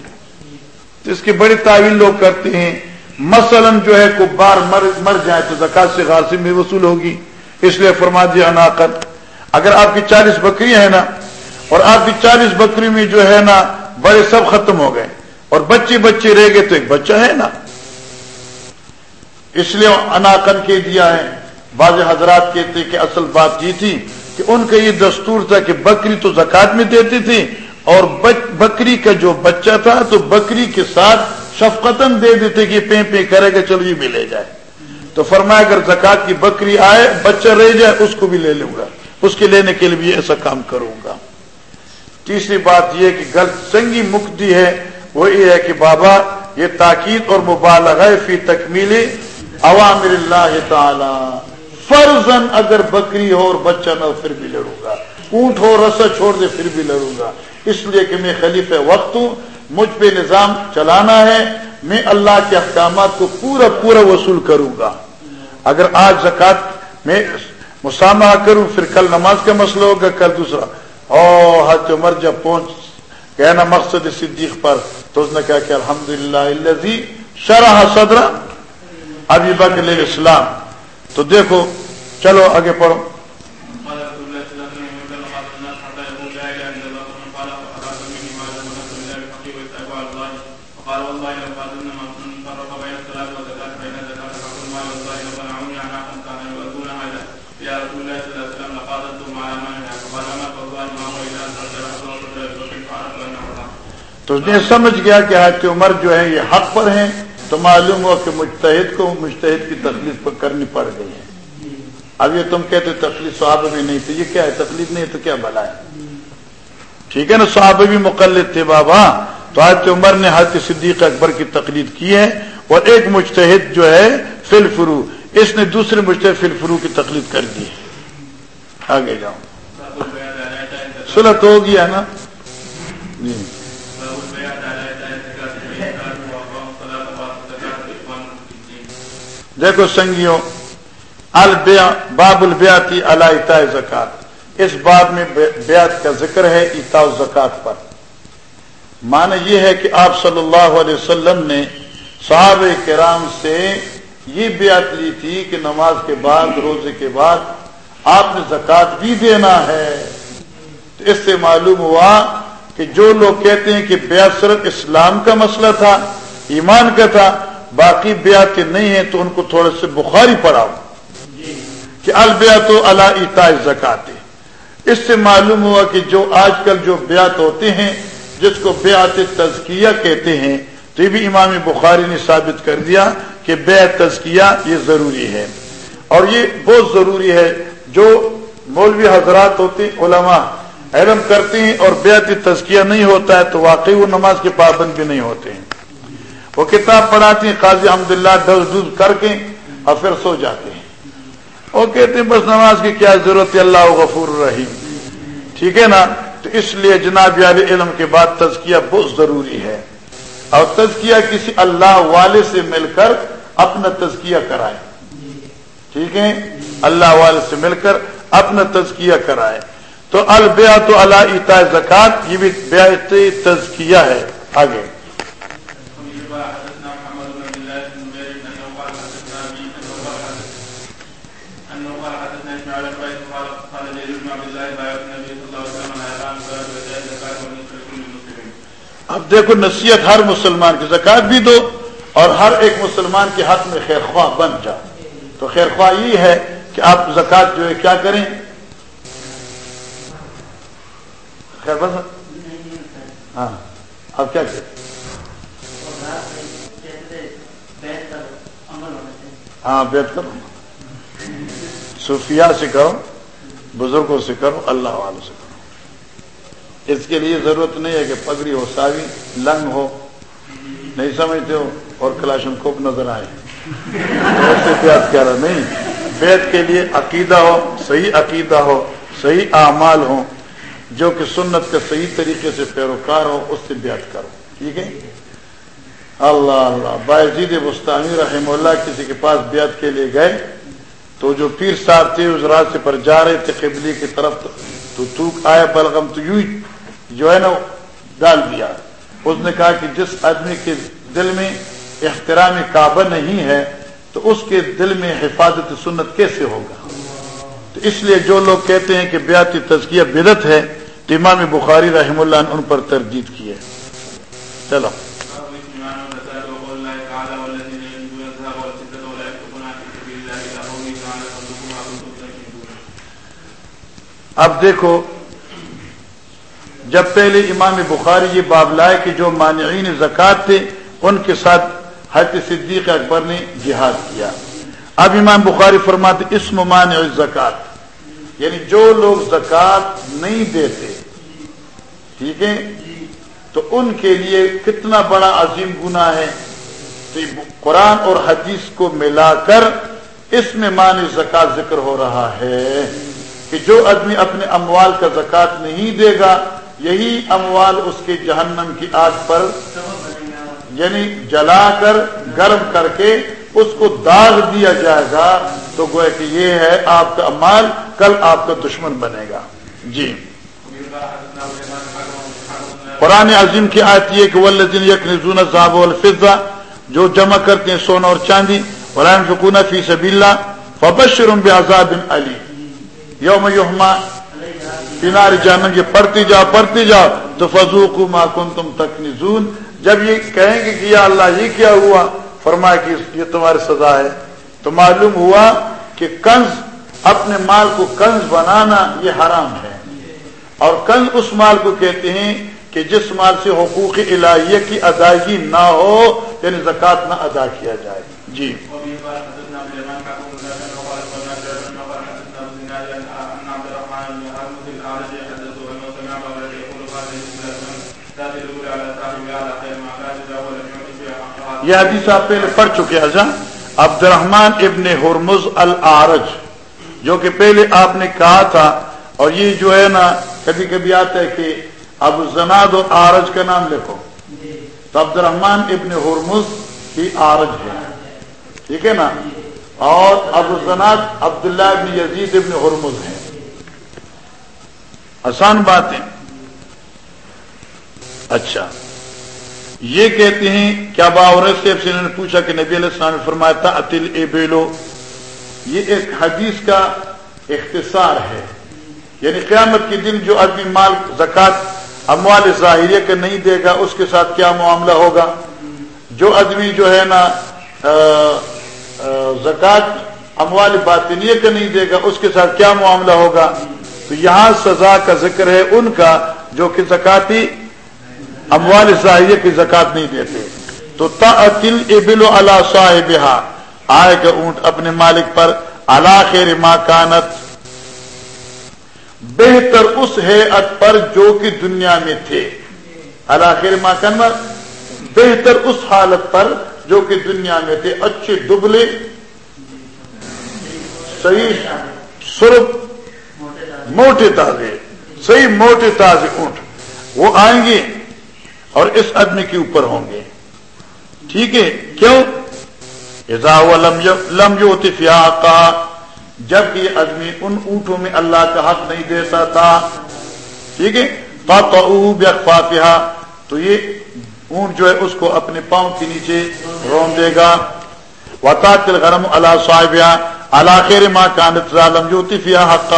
[SPEAKER 2] تو اس کی بڑی تعویل لوگ کرتے ہیں۔ مثلا جو ہے کو بار مر مر جائے تو زکات سے غاصی میں وصول ہوگی۔ اس لیے فرما دیا عناقت اگر آپ کی چالیس بکریاں ہیں نا، اور آپ کی چالیس بکری میں جو ہے نا بڑے سب ختم ہو گئے، اور بچے بچے رہ گئے تو ایک بچہ ہے نا۔ اس لیے اناقن کے دیا ہے، بعض حضرات کہتے کہ اصل بات یہ تھی کہ ان کا یہ دستور تھا کہ بکری تو زکات میں دیتی تھی اور بکری کا جو بچہ تھا تو بکری کے ساتھ شفقتن دے دیتے کہ پے پے کرے گا، چلو یہ بھی لے جائے۔ تو فرمایا، اگر زکات کی بکری آئے، بچہ رہ جائے، اس کو بھی لے لوں گا۔ اس کے لینے کے لیے بھی ایسا کام کروں گا۔ تیسری بات یہ کہ غلط سنگی مکتی ہے، وہ یہ ہے کہ بابا، یہ تاکید اور مبالغ فی تکمیل عوامر اللہ تعالی۔ فرزن اگر بکری ہو اور بچہ نہ پھر بھی لڑوں گا۔ اونٹ ہو رسا چھوڑ دے، پھر بھی لڑوں گا۔ اس لیے کہ میں خلیف وقت ہوں، مجھ پہ نظام چلانا ہے۔ میں اللہ کے احکامات کو پورا پورا وصول کروں گا۔ اگر آج زکات میں مسامہ کروں، پھر کل نماز کا مسئلہ ہوگا، کل دوسرا۔ او حج عمر جب پہنچ کہنا مقصد صدیق پر، تو اس نے کہا کہ الحمد للہ شرح صدر ابھی بکر اسلام تو دیکھو، چلو آگے پڑھو۔ تو اس نے سمجھ گیا کہ حضرت عمر جو ہے یہ حق پر ہیں، تو معلوم ہوا کہ مشتحد کو مشتحد کی تکلیف پر کرنی پڑ گئی ہے۔ اب یہ تم کہتے تکلیف صحابہ بھی نہیں تھی، یہ کیا ہے؟ تکلیف نہیں تو کیا بلا ہے؟ ٹھیک ہے نا، صحابہ بھی مقلد تھے بابا۔ تو حضرت عمر نے حضرت صدیق اکبر کی تقلید کی ہے اور ایک مشتحد جو ہے، فل فرو۔ اس نے دوسرے مشتحد فل فرو کی تقلید کر دی آگے جاؤ۔ سلط ہو گیا نا؟ جی۔ دیکھو سنگیوں البیا باب البیاتی اللہ زکات اس باب میں بیات کا ذکر ہے اتا زکات پر۔ معنی یہ ہے کہ آپ صلی اللہ علیہ وسلم نے صحاب کرام سے یہ بیعت لی تھی کہ نماز کے بعد، روزے کے بعد آپ نے زکات بھی دینا ہے۔ تو اس سے معلوم ہوا کہ جو لوگ کہتے ہیں کہ بیعت صرف اسلام کا مسئلہ تھا، ایمان کا تھا باقی بیعت نہیں ہے تو ان کو تھوڑے سے بخاری پڑھاؤ کہ البیا تو اللہ اتا زکات اس سے معلوم ہوا کہ جو آج کل جو بیعت ہوتے ہیں، جس کو بیعت تزکیہ کہتے ہیں، تو یہ بھی امام بخاری نے ثابت کر دیا کہ بے تزکیہ یہ ضروری ہے۔ اور یہ بہت ضروری ہے۔ جو مولوی حضرات ہوتے، علماء علم کرتی ہیں اور بیعتی تزکیہ نہیں ہوتا ہے، تو واقعی وہ نماز کے پابند بھی نہیں ہوتے ہیں۔ وہ کتاب پڑھاتی ہیں، قاضی احمد اللہ ڈز ڈز کر کے اور پھر سو جاتے ہیں۔ وہ کہتے ہیں، بس نماز کی کیا ضرورت ہے؟ اللہ غفور رحیم۔ ٹھیک ہے نا؟ تو اس لیے جناب علی علم کے بعد تزکیہ بہت ضروری ہے۔ اور تزکیہ کسی اللہ والے سے مل کر اپنا تزکیہ کرائے۔ ٹھیک ہے؟ اللہ والے سے مل کر اپنا تزکیہ کرائے۔ تو البیا تو اللہ اتا زکات یہ بھی بیات تزکیہ ہے۔ آگے
[SPEAKER 1] حدثنا محمد بن عبد الله بن نمير انه قال حدثنا ابي انه قال حدثنا انه قال حدثنا اسماعيل بن قيس قال قال جرير بن عبد الله بايعت النبي صلى الله عليه وسلم على اقام الصلاه وزاد الزكاه والنصف لكل مسلم
[SPEAKER 2] اب دیکھو نصیحت ہر مسلمان کی، زکات بھی دو اور ہر ایک مسلمان کے حق میں خیر خواہ بن جاؤ تو خیر خواہ یہ ہے کہ آپ زکات جو ہے کیا کریں؟ خیر بس۔ ہاں۔ اب کیا کریں؟ ہاں بیت کرو۔ صوفیہ سے کرو، بزرگوں سے کرو، اللہ والوں سے اس کے لیے ضرورت نہیں ہے کہ پگڑی ہو، ساوی، لنگ ہو۔ نہیں سمجھتے ہو؟ اور کلاشن خوب نظر آئے۔ ایسے پیاس کہہ رہا نہیں۔ بیت کے لیے عقیدہ ہو، صحیح عقیدہ ہو، صحیح اعمال ہو جو کہ سنت کے صحیح طریقے سے پیروکار ہو، اس سے بیعت کرو۔ ٹھیک ہے؟ اللہ اللہ۔ باعزید بستانی رحم اللہ کسی کے پاس بیعت کے لیے گئے، تو جو پیر صاحب تھے، اس راستے پر جا رہے تھے، قبلی کی طرف تو تو آیا بلغم تو یوں جو ہے نا ڈال دیا۔ اس نے کہا کہ جس آدمی کے دل میں احترام کعبہ نہیں ہے، تو اس کے دل میں حفاظت سنت کیسے ہوگا؟ تو اس لیے جو لوگ کہتے ہیں کہ بیاتی تزکیہ بدت ہے، تو امام بخاری رحم اللہ نے ان پر تردید کی ہے۔ چلو۔ اب دیکھو جب پہلے امام بخاری یہ باب لائے کہ جو مانعین زکوٰۃ تھے، ان کے ساتھ حضرت صدیق اکبر نے جہاد کیا۔ اب امام بخاری فرماتے، اسم مانع زکوٰۃ۔ یعنی جو لوگ زکوٰۃ نہیں دیتے، ٹھیک ہے؟ تو ان کے لیے کتنا بڑا عظیم گناہ ہے۔ تو قرآن اور حدیث کو ملا کر اس میں معنی زکات ذکر ہو رہا ہے کہ جو آدمی اپنے اموال کا زکات نہیں دے گا یہی اموال اس کے جہنم کی آگ پر یعنی جلا کر، گرم کر کے اس کو داغ دیا جائے گا۔ تو گویا کہ یہ ہے آپ کا امال کل آپ کا دشمن بنے گا۔ جی۔ قرآن عظیم کی آیت یہ کہ والذین یکنزون الذهب والفضة، جو جمع کرتے ہیں سونا اور چاندی، ولا ينفقون فی سبیل اللہ فبشرهم بعذاب علیم یوم یحما فی جہنم یہ پڑھتی جاؤ پڑھتی جاؤ تو فذوقوا ما کنتم تکنزون جب یہ کہیں گے کہ یا اللہ یہ کیا ہوا فرمایا کہ یہ تمہاری سزا ہے تو معلوم ہوا کہ کنز اپنے مال کو کنز بنانا یہ حرام ہے اور کنز اس مال کو کہتے ہیں کہ جس مال سے حقوق الہیہ کی ادائیگی نہ ہو یعنی زکوٰۃ نہ ادا کیا جائے جی
[SPEAKER 1] بن بن انه سمع يقول على على خير ما ولم يعطي
[SPEAKER 2] یہ حدیث آپ پہلے پڑھ چکے ہیں اچھا؟ عبد الرحمن ابن ہرمز العرج جو کہ پہلے آپ نے کہا تھا، اور یہ جو ہے نا، کبھی کبھی آتا ہے کہ ابو زناد اور آرج کا نام لکھو۔ تو عبد الرحمن ابن ہرمز ہی آرج ہے۔ ٹھیک ہے نا؟ اور ابو زناد عبداللہ ابن یزید ابن ہرمز ہے آسان بات ہے۔ اچھا۔ یہ کہتے ہیں، کیا باور سے نے پوچھا کہ نبی علیہ السلام نے فرمایا تھا، اتل اے بیلو، یہ ایک حدیث کا اختصار ہے۔ یعنی قیامت کے دن جو آدمی مال زکات اموال ظاہریہ کا نہیں دے گا، اس کے ساتھ کیا معاملہ ہوگا؟ جو آدمی جو ہے نا زکات اموال باطنیہ کا نہیں دے گا، اس کے ساتھ کیا معاملہ ہوگا؟ تو یہاں سزا کا ذکر ہے ان کا جو کہ زکاتی اموال ظاہریہ کی زکات نہیں دیتے۔ تو تل ابل اللہ صاحب آئے گا اونٹ اپنے مالک پر اللہ خیر ما کانت۔ بہتر اس حیت پر جو کہ دنیا میں تھے۔ الآخر ماں بہتر اس حالت پر جو کہ دنیا میں تھے۔ اچھے دبلے۔ صحیح سرب۔ موٹے تازے، صحیح موٹے تازے اونٹ۔ وہ آئیں گے اور اس آدمی کے اوپر ہوں گے۔ ٹھیک ہے، کیوں؟ لم کا جب یہ آدمی ان اونٹوں میں اللہ کا حق نہیں دیتا تھا ٹھیک ہے؟ تو یہ اونٹ جو ہے اس کو اپنے پاؤں کے نیچے رون دے گا۔ وتا تل گرم اللہ صاحب اللہ خیر ماں کانت ظالم جو فیا حق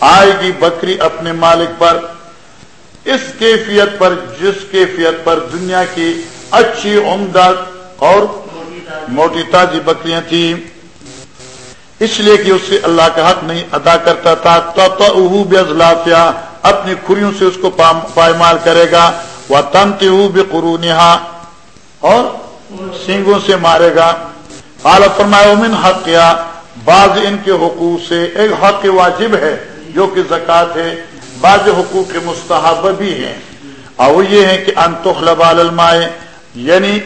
[SPEAKER 2] آئے گی بکری اپنے مالک پر، اس کیفیت پر، جس کیفیت پر دنیا کی اچھی عمدہ اور موٹی تازی بکریاں تھیں۔ اس لیے کہ اس سے اللہ کا حق نہیں ادا کرتا تھا۔ تو اپنی کھریوں سے اس کو پائمال کرے گا۔ وہ تنتے بے قرونہ اور سنگوں سے مارے گا۔ اعلی فرمایا من حق کیا بعض ان کے حقوق سے ایک حق واجب ہے۔ جو کہ زکوٰۃ ہے بعض حقوق کے مستحب بھی ہیں۔ اور وہ یہ ہے کہ انتخلب المائے یعنی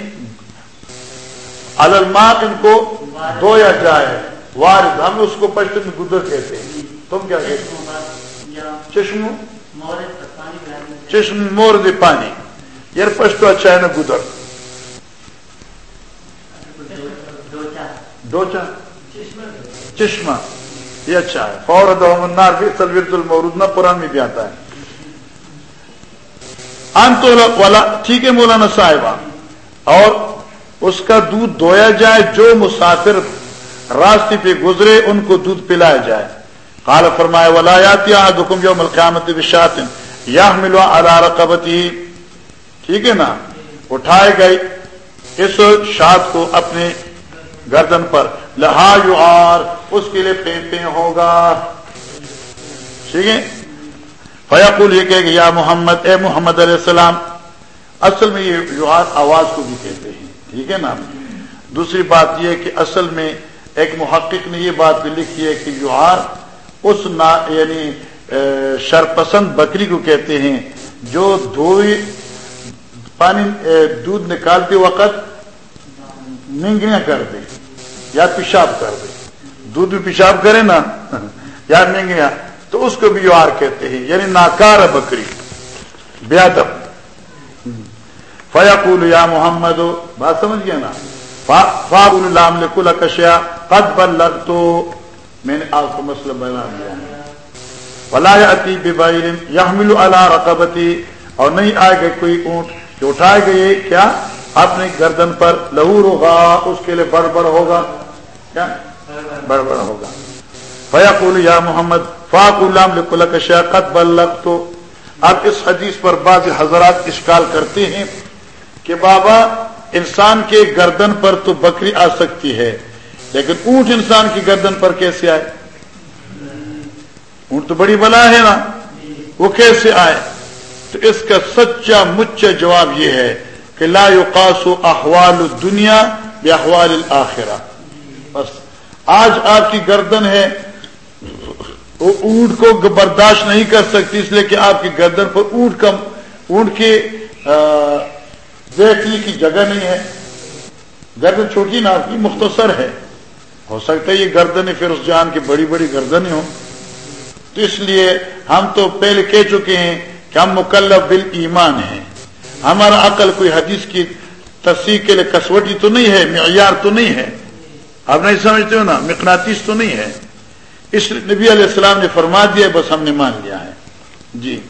[SPEAKER 2] الماء ان کو دھویا جائے، وارد، ہم اس کو پشت میں گدر کہتے ہیں۔ تم کیا کہتے چشم چشم مورد پانی یار پشتو اچھا ہے نا گدر ڈوچا چشمہ۔ یہ اچھا ہے۔ فور دار بھی سلورت المورود نہ قرآن میں بھی آتا ہے۔ والا ٹھیک ہے مولانا صاحبہ۔ اور اس کا دودھ دھویا جائے، جو مسافر راستے پہ گزرے، ان کو دودھ پلایا جائے۔ قال فرمائے ولایات حکم جو ملقیامت بشات یا ملو اللہ رقبتی ٹھیک ہے نا؟ اٹھائے گئے۔ اس شاد کو اپنے گردن پر، لہا یو آر اس کے لیے پے پے ہوگا۔ ٹھیک ہے؟ فیاقول یہ کہ یا محمد، اے محمد علیہ السلام، اصل میں یہ یو آر آواز کو بھی کہتے ہیں۔ ٹھیک ہے نا؟ دوسری بات یہ کہ اصل میں ایک محقق نے یہ بات بھی لکھی ہے کہ یو آر اس نا یعنی شرپسند بکری کو کہتے ہیں، جو دھوئی پانی دودھ نکالتے وقت ننگیاں کر دے۔ یا پیشاب کر دے۔ دودھ بھی پیشاب کرے نا، یا ننگیاں تو اس کو بھی یو آر کہتے ہیں یعنی ناکار بکری۔ بیادب فیقول یا محمد، بات سمجھ گیا نا؟ فاغ اللہ کل کشیا قد بل تو میں نے آپ کو مسئلہ بنا دیا۔ ولا اتی ببائر یحمل علی رقبتی۔ اور نہیں آئے گا کوئی اونٹ جو اٹھائے گئے، کیا؟ اپنے گردن پر لہو ہوگا اس کے لیے بڑ بڑ ہوگا۔ کیا؟ بڑ بڑ ہوگا۔ فیقول یا محمد فاق اللہ کل کشیا تو اب اس حدیث پر بعض حضرات اشکال کرتے ہیں کہ بابا، انسان کے گردن پر تو بکری آ سکتی ہے، لیکن اونٹ انسان کی گردن پر کیسے آئے؟ اونٹ تو بڑی بلا ہے نا۔ وہ کیسے آئے؟ تو اس کا سچا مچا جواب یہ ہے کہ لا يقاس احوال دنیا یا احوال الآخرہ بس، آج آپ کی گردن ہے، وہ اونٹ کو برداشت نہیں کر سکتی، اس لیے کہ آپ کی گردن پر اونٹ کا، اونٹ کے دیکھنے کی جگہ نہیں ہے۔ گردن چھوٹی نا کی مختصر ہے۔ ہو سکتا ہے یہ گردن پھر اس جان کی بڑی بڑی گردنیں ہوں۔ تو اس لیے ہم تو پہلے کہہ چکے ہیں کہ ہم مکلف بال ایمان ہیں۔ ہمارا عقل کوئی حدیث کی تصدیق کے لیے کسوٹی تو نہیں ہے، معیار تو نہیں ہے۔ آپ نہیں سمجھتے ہو نا؟ مقناطیس تو نہیں ہے۔ اس نبی علیہ السلام نے فرما دیا، بس ہم نے مان لیا ہے۔ جی۔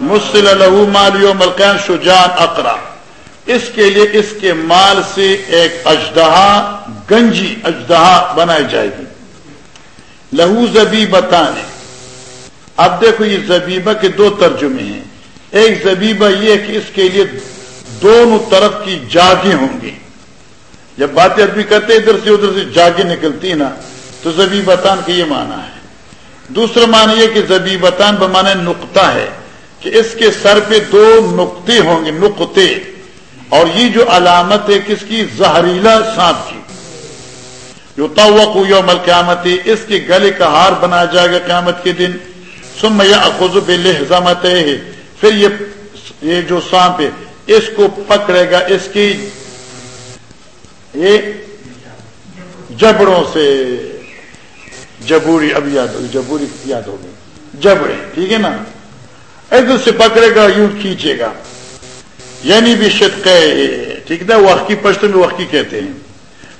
[SPEAKER 2] مسل لہو مالیو ملکین شجان اقرا اس کے لیے اس کے مال سے ایک اجدہا، گنجی اجدہا بنائی جائے گی۔ لہو زبی بتانے اب دیکھو یہ زبیبہ کے دو ترجمے ہیں۔ ایک زبیبہ یہ کہ اس کے لیے دونوں طرف کی جاگیں ہوں گی۔ جب باتیں ادبی کرتے ادھر سے ادھر سے جاگیں نکلتی نا، تو زبی بتان کا یہ معنی ہے۔ دوسرا معنی یہ کہ زبیبتان بمانے نقطہ ہے کہ اس کے سر پہ دو نقطے ہوں گے، نقطے۔ اور یہ جو علامت ہے کس کی؟ زہریلا سانپ کی۔ جو توق یوم القیامت، اس کے گلے کا ہار بنا جائے گا قیامت کے دن۔ سم یا خزب لہزمت ہے پھر یہ یہ جو سانپ ہے، اس کو پکڑے گا۔ اس کی یہ جبڑوں سے۔ جبوری، اب یاد ہوگی جبوری یاد ہوگی جبڑے، ٹھیک ہے نا؟ ایک سے پکڑے گا، یوں کھینچے گا۔ یعنی بھی شدق ٹھیک ہے وقت کی پشت میں وقت کہتے ہیں۔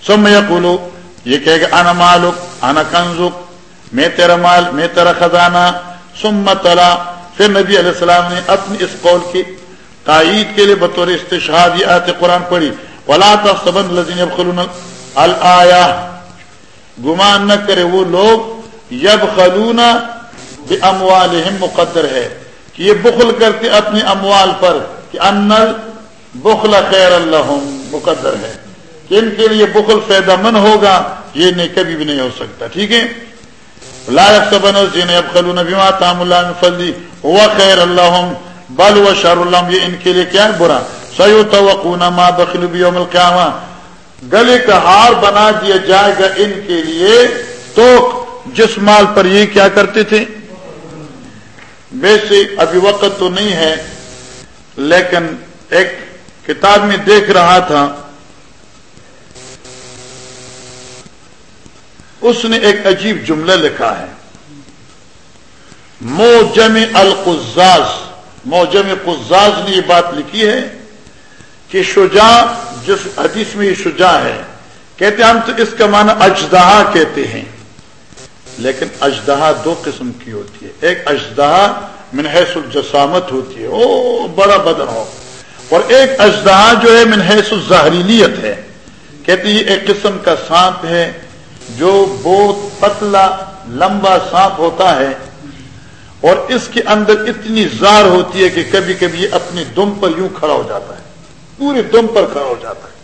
[SPEAKER 2] سب میں بولو یہ کہے گا، انا مالک، انا کنزک، میں تیرا مال، میں تیرا خزانہ۔ سمت تلا، پھر نبی علیہ السلام نے اپنی اس قول کی تائید کے لیے بطور استشہاد یہ آتے قرآن پڑھی۔ ولا سبن لذین خلون الیا گمان نہ کرے وہ لوگ یب خلونا اموال مقدر ہے۔ کہ یہ بخل کرتے اپنی اموال پر۔ کہ ان بخل خیر اللہ مقدر ہے۔ کہ ان کے لیے بخل فائدہ مند ہوگا، یہ نہیں، کبھی بھی نہیں ہو سکتا، ٹھیک ہے؟ لائق سبن جن اب خلون تام اللہ فلی ہوا خیر اللہ بل و شار اللہ یہ ان کے لیے کیا ہے؟ برا۔ سیو تو ماں بخل القیامہ۔ گلے کا ہار بنا دیا جائے گا ان کے لیے۔ تو جس مال پر یہ کیا کرتے تھے؟ ویسے ابھی وقت تو نہیں ہے لیکن ایک کتاب میں دیکھ رہا تھا، اس نے ایک عجیب جملہ لکھا ہے۔ موجم القزاز، موجم قزاز نے یہ بات لکھی ہے کہ شجاع، جس حدیث میں یہ شجاع ہے، کہتے ہم تو اس کا معنی اجدہا کہتے ہیں، لیکن اجدہا دو قسم کی ہوتی ہے۔ ایک اجدہا منحص الجسامت ہوتی ہے۔ او بڑا بدن ہو۔ اور ایک اجدہا جو ہے منحص الظہریلیت ہے۔ کہتے یہ ایک قسم کا سانپ ہے جو بہت پتلا، لمبا سانپ ہوتا ہے۔ اور اس کے اندر اتنی زار ہوتی ہے کہ کبھی کبھی یہ اپنی دم پر یوں کھڑا ہو جاتا ہے۔ پورے دم پر کھڑا ہو جاتا ہے۔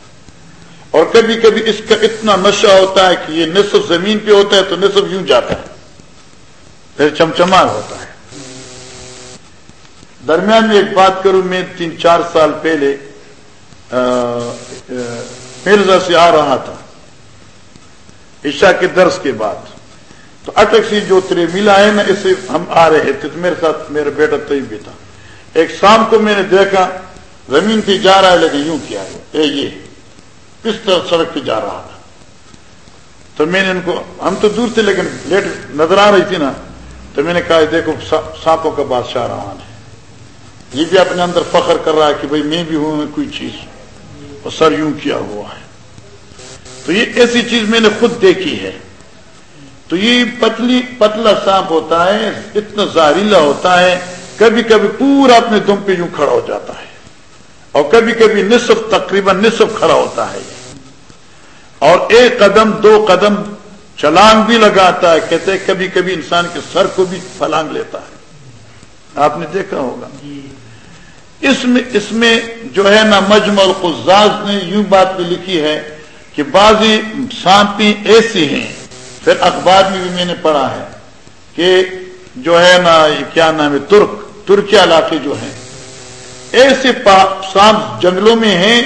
[SPEAKER 2] اور کبھی کبھی اس کا اتنا نشہ ہوتا ہے کہ یہ نصف زمین پہ ہوتا ہے تو نصف یوں جاتا ہے۔ پھر چمچمار ہوتا ہے۔ درمیان میں ایک بات کروں، میں تین چار سال پہلے مرزا سے آ رہا تھا، عشاء کے درس کے بعد۔ تو اٹک سی جو تیرے ملا ہے نا اسے ہم آ رہے تھے۔ تو میرے ساتھ میرا بیٹا طیب بھی تھا۔ ایک شام کو میں نے دیکھا، زمین پہ جا رہا ہے لیکن یوں کیا ہے؟ اے، یہ کس طرح سڑک پہ جا رہا تھا؟ تو میں نے ان کو، ہم تو دور تھے، لیکن لیٹ نظر آ رہی تھی نا۔ تو میں نے کہا دیکھو سانپوں کا بادشاہ روان ہے۔ یہ بھی اپنے اندر فخر کر رہا ہے کہ بھائی میں بھی ہوں، میں کوئی چیز۔ اور سر یوں کیا ہوا ہے۔ تو یہ ایسی چیز میں نے خود دیکھی ہے۔ تو یہ پتلی، پتلا سانپ ہوتا ہے، اتنا زہریلا ہوتا ہے، کبھی کبھی پورا اپنے دم پہ یوں کھڑا ہو جاتا ہے۔ اور کبھی کبھی نصف، تقریباً نصف کھڑا ہوتا ہے۔ اور ایک قدم، دو قدم چلانگ بھی لگاتا ہے، کہتے ہیں کبھی کبھی انسان کے سر کو بھی پلانگ لیتا ہے۔ آپ نے دیکھا ہوگا۔ جی۔ اس میں اس میں جو ہے نا مجم القزاز نے یوں بات بھی لکھی ہے کہ بعضی سانپی ایسی ہیں۔ پھر اخبار میں بھی میں نے پڑھا ہے کہ جو ہے نا کیا نام ہے ترک ترکی علاقے جو ہیں، ایسے سانپ جنگلوں میں ہیں،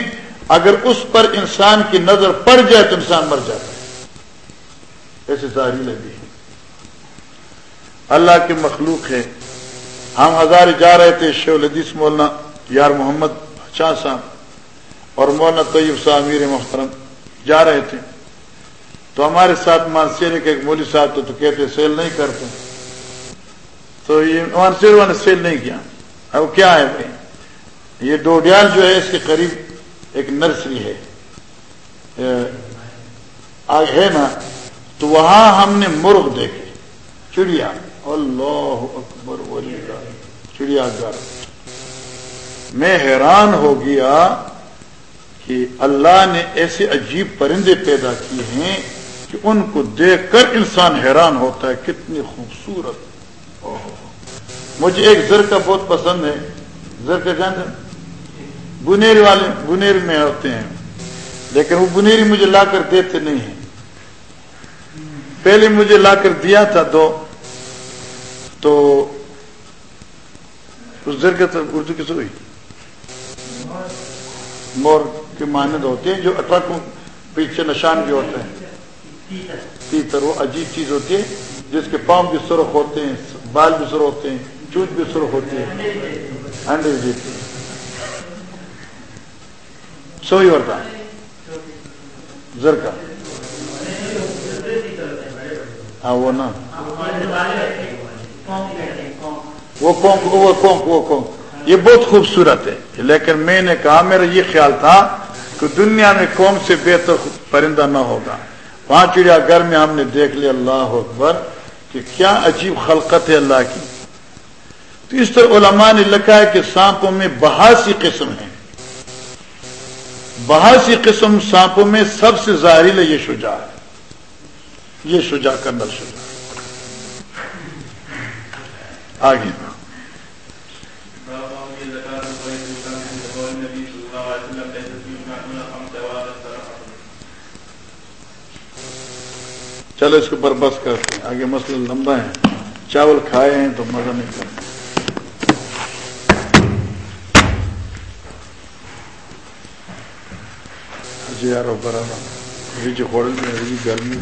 [SPEAKER 2] اگر اس پر انسان کی نظر پڑ جائے تو انسان مر جاتا ہے۔ ایسے ظاہری لگی ہے۔ اللہ کے مخلوق ہے ہم ہزار جا رہے تھے شیو الحدیث مولانا یار محمد شاہ صاحب اور مولانا طیب صاحب امیر محترم جا رہے تھے۔ تو ہمارے ساتھ مانسیر کے ایک مولی صاحب تو, تو کہتے سیل نہیں کرتے۔ تو یہ مانسیر نے سیل نہیں کیا۔ اب کیا ہے بھائی؟ یہ ڈوڈیال جو ہے اس کے قریب ایک نرسری ہے۔ ہے نا؟ تو وہاں ہم نے مرغ دیکھے۔ چڑیا۔ اللہ اکبر چڑیا گھر۔ میں حیران ہو گیا کہ اللہ نے ایسے عجیب پرندے پیدا کیے ہیں کہ ان کو دیکھ کر انسان حیران ہوتا ہے، کتنی خوبصورت۔ مجھے ایک زر کا بہت پسند ہے۔ زر کا جان بنیر والے بنیر میں ہوتے ہیں۔ لیکن وہ بنیری مجھے لا کر دیتے نہیں ہیں۔ پہلے مجھے لا کر دیا تھا دو۔ تو اس زر کے اردو کس ہوئی۔ مور کے مانند ہوتے ہیں، جو اٹرک پیچھے نشان بھی ہوتے ہیں۔ تیتر، وہ عجیب چیز ہوتی ہے، جس کے پاؤں بھی سرخ ہوتے ہیں، بال بھی سرخ ہوتے ہیں، چوچ بھی سرخ ہوتی ہے۔ انڈے بھی دیتے ہیں سوئی اور زر کا ہاں وہ نا۔ وہ کونک وہ کونک وہ کونک یہ بہت خوبصورت ہے۔ لیکن میں نے کہا، میرا یہ خیال تھا کہ دنیا میں کون سے بہتر پرندہ نہ ہوگا۔ وہاں چڑیا گھر میں ہم نے دیکھ لیا، اللہ اکبر، کہ کیا عجیب خلقت ہے اللہ کی۔ تو اس طرح علماء نے لکھا ہے کہ سانپوں میں بہاسی قسم ہیں۔ بہاسی قسم سانپوں میں سب سے ظاہر ہے، یہ شجا ہے۔ یہ شجا کرنا شجا آگے۔ چلو اس کے کو بس کرتے ہیں۔ آگے مسئلہ لمبا ہے۔ چاول کھائے ہیں تو مزہ نہیں کرتے جی یار برابر۔ جو گرمی